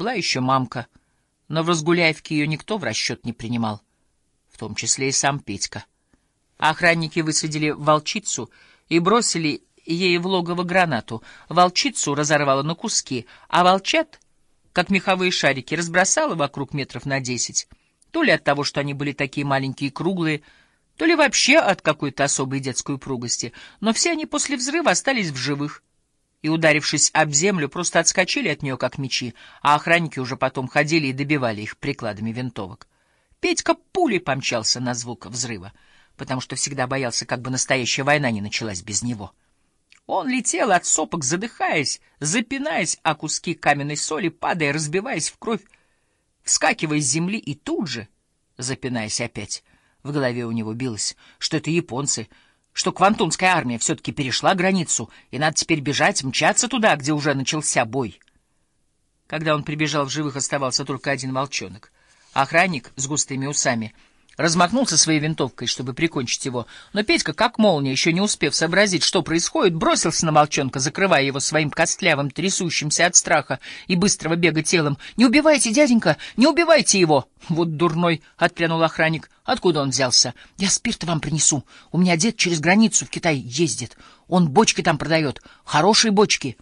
Была еще мамка, но в Разгуляевке ее никто в расчет не принимал, в том числе и сам Петька. Охранники высадили волчицу и бросили ей в логово гранату. Волчицу разорвало на куски, а волчат, как меховые шарики, разбросало вокруг метров на десять. То ли от того, что они были такие маленькие и круглые, то ли вообще от какой-то особой детской упругости, но все они после взрыва остались в живых и, ударившись об землю, просто отскочили от нее, как мечи, а охранники уже потом ходили и добивали их прикладами винтовок. Петька пулей помчался на звук взрыва, потому что всегда боялся, как бы настоящая война не началась без него. Он летел от сопок, задыхаясь, запинаясь о куски каменной соли, падая, разбиваясь в кровь, вскакивая с земли и тут же, запинаясь опять, в голове у него билось, что это японцы, что Квантунская армия все-таки перешла границу, и надо теперь бежать, мчаться туда, где уже начался бой. Когда он прибежал в живых, оставался только один волчонок. Охранник с густыми усами — размахнулся своей винтовкой, чтобы прикончить его, но Петька, как молния, еще не успев сообразить, что происходит, бросился на волчонка, закрывая его своим костлявым, трясущимся от страха и быстрого бега телом. «Не убивайте, дяденька! Не убивайте его!» Вот дурной отпрянул охранник. «Откуда он взялся? Я спирт вам принесу. У меня дед через границу в Китай ездит. Он бочки там продает. Хорошие бочки».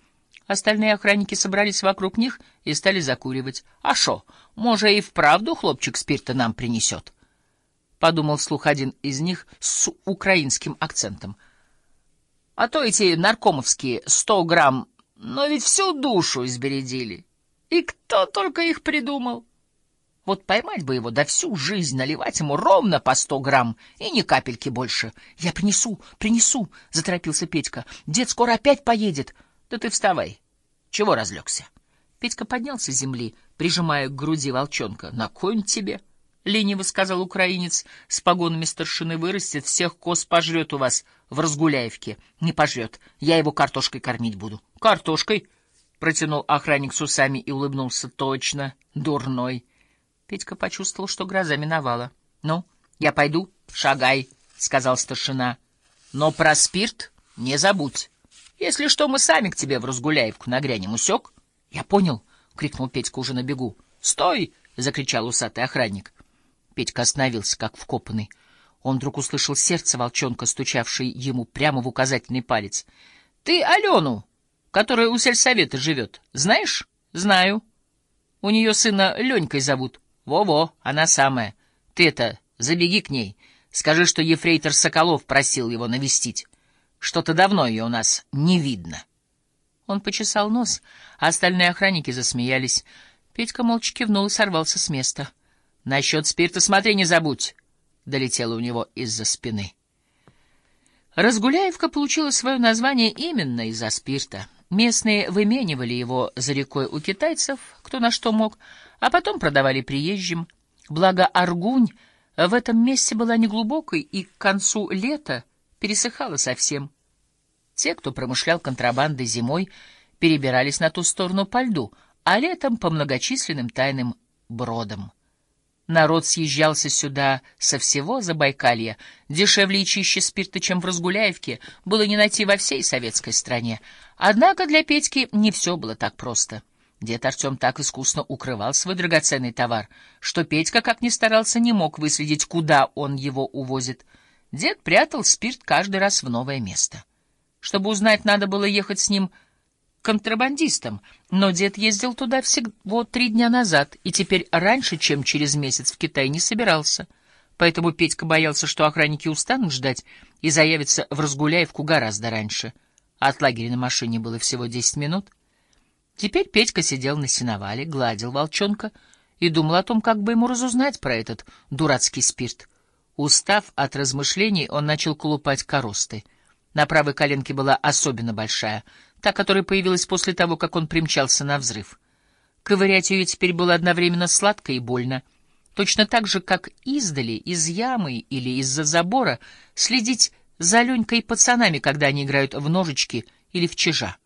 Остальные охранники собрались вокруг них и стали закуривать. «А шо, может, и вправду хлопчик спирта нам принесет?» — подумал вслух один из них с украинским акцентом. — А то эти наркомовские сто грамм, но ведь всю душу избередили. И кто только их придумал? Вот поймать бы его, да всю жизнь наливать ему ровно по сто грамм, и ни капельки больше. — Я принесу, принесу, — заторопился Петька. — Дед скоро опять поедет. — Да ты вставай. Чего разлегся? Петька поднялся с земли, прижимая к груди волчонка. — На конь тебе? —— лениво сказал украинец с погонами старшины, — вырастет, всех коз пожрет у вас в Разгуляевке. Не пожрет, я его картошкой кормить буду. — Картошкой? — протянул охранник с усами и улыбнулся. — Точно, дурной. Петька почувствовал, что гроза миновала. — Ну, я пойду, шагай, — сказал старшина. — Но про спирт не забудь. Если что, мы сами к тебе в Разгуляевку нагрянем, усек? — Я понял, — крикнул Петька уже на бегу. — Стой! — закричал усатый охранник. Петька остановился, как вкопанный. Он вдруг услышал сердце волчонка, стучавшее ему прямо в указательный палец. — Ты Алену, которая у сельсовета живет, знаешь? — Знаю. У нее сына Ленькой зовут. Во-во, она самая. Ты это, забеги к ней. Скажи, что ефрейтор Соколов просил его навестить. Что-то давно ее у нас не видно. Он почесал нос, а остальные охранники засмеялись. Петька молча кивнул и сорвался с места. — Насчет спирта смотри, не забудь, — долетело у него из-за спины. Разгуляевка получила свое название именно из-за спирта. Местные выменивали его за рекой у китайцев, кто на что мог, а потом продавали приезжим. Благо Аргунь в этом месте была неглубокой и к концу лета пересыхала совсем. Те, кто промышлял контрабандой зимой, перебирались на ту сторону по льду, а летом по многочисленным тайным бродам. Народ съезжался сюда со всего Забайкалья. Дешевле и чище спирта, чем в Разгуляевке, было не найти во всей советской стране. Однако для Петьки не все было так просто. Дед Артем так искусно укрывал свой драгоценный товар, что Петька, как ни старался, не мог выследить, куда он его увозит. Дед прятал спирт каждый раз в новое место. Чтобы узнать, надо было ехать с ним контрабандистом, но дед ездил туда всего три дня назад и теперь раньше, чем через месяц в Китай не собирался. Поэтому Петька боялся, что охранники устанут ждать и заявятся в Разгуляевку гораздо раньше. От лагеря на машине было всего десять минут. Теперь Петька сидел на сеновале, гладил волчонка и думал о том, как бы ему разузнать про этот дурацкий спирт. Устав от размышлений, он начал колупать коросты. На правой коленке была особенно большая — та, которая появилась после того, как он примчался на взрыв. Ковырять ее теперь было одновременно сладко и больно. Точно так же, как издали, из ямы или из-за забора, следить за Ленькой и пацанами, когда они играют в ножички или в чижа.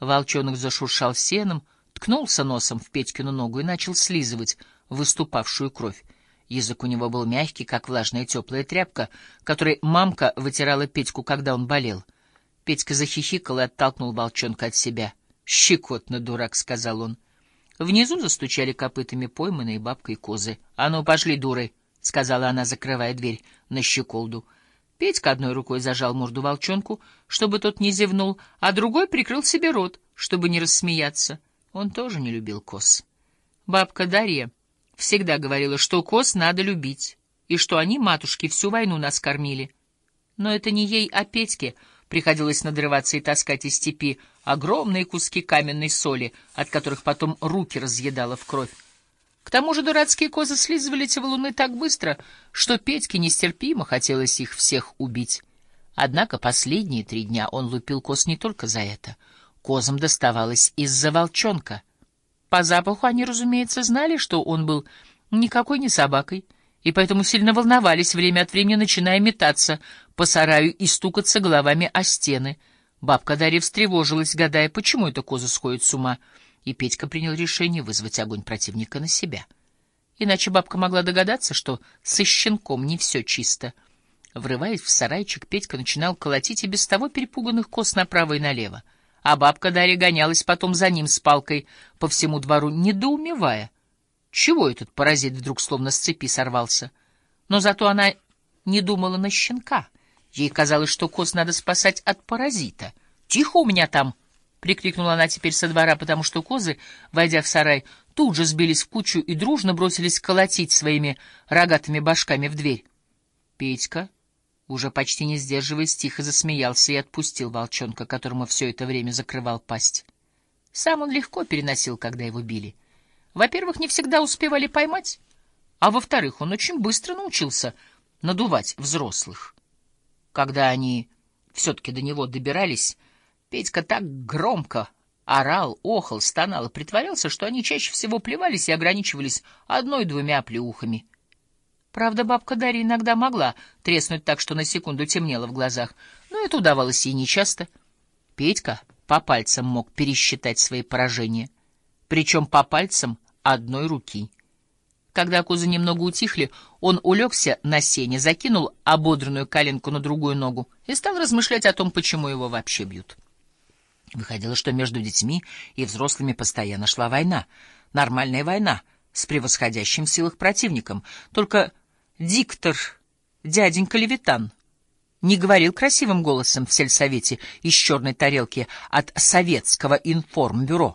Волчонок зашуршал сеном, ткнулся носом в Петькину ногу и начал слизывать выступавшую кровь. Язык у него был мягкий, как влажная теплая тряпка, которой мамка вытирала Петьку, когда он болел — Петька захихикал и оттолкнул волчонка от себя. — Щекотно, дурак, — сказал он. Внизу застучали копытами пойманные бабкой козы. — А ну, пошли, дуры! — сказала она, закрывая дверь на щеколду. Петька одной рукой зажал морду волчонку, чтобы тот не зевнул, а другой прикрыл себе рот, чтобы не рассмеяться. Он тоже не любил коз. Бабка Дарья всегда говорила, что коз надо любить, и что они, матушки, всю войну нас кормили. Но это не ей, а Петьке приходилось надрываться и таскать из степи огромные куски каменной соли, от которых потом руки разъедала в кровь. К тому же дурацкие козы слизывали эти валуны так быстро, что Петьке нестерпимо хотелось их всех убить. Однако последние три дня он лупил коз не только за это. Козам доставалось из-за волчонка. По запаху они, разумеется, знали, что он был никакой не собакой, и поэтому сильно волновались, время от времени начиная метаться по сараю и стукаться головами о стены. Бабка Дарья встревожилась, гадая, почему это козы сходят с ума — и Петька принял решение вызвать огонь противника на себя. Иначе бабка могла догадаться, что со щенком не все чисто. Врываясь в сарайчик, Петька начинал колотить и без того перепуганных коз направо и налево. А бабка Дарья гонялась потом за ним с палкой по всему двору, недоумевая. Чего этот паразит вдруг словно с цепи сорвался? Но зато она не думала на щенка. Ей казалось, что коз надо спасать от паразита. «Тихо у меня там!» — прикрикнула она теперь со двора, потому что козы, войдя в сарай, тут же сбились в кучу и дружно бросились колотить своими рогатыми башками в дверь. Петька, уже почти не сдерживаясь, тихо засмеялся и отпустил волчонка, которому все это время закрывал пасть. Сам он легко переносил, когда его били. Во-первых, не всегда успевали поймать, а во-вторых, он очень быстро научился надувать взрослых. Когда они все-таки до него добирались, Петька так громко орал, охал, стонал и притворялся, что они чаще всего плевались и ограничивались одной-двумя плеухами. Правда, бабка Дарья иногда могла треснуть так, что на секунду темнело в глазах, но это удавалось ей нечасто. Петька по пальцам мог пересчитать свои поражения, причем по пальцам одной руки. Когда козы немного утихли, он улегся на сене, закинул ободранную коленку на другую ногу и стал размышлять о том, почему его вообще бьют. Выходило, что между детьми и взрослыми постоянно шла война. Нормальная война с превосходящим в силах противником. Только диктор, дяденька Левитан, не говорил красивым голосом в сельсовете из черной тарелки от советского информбюро.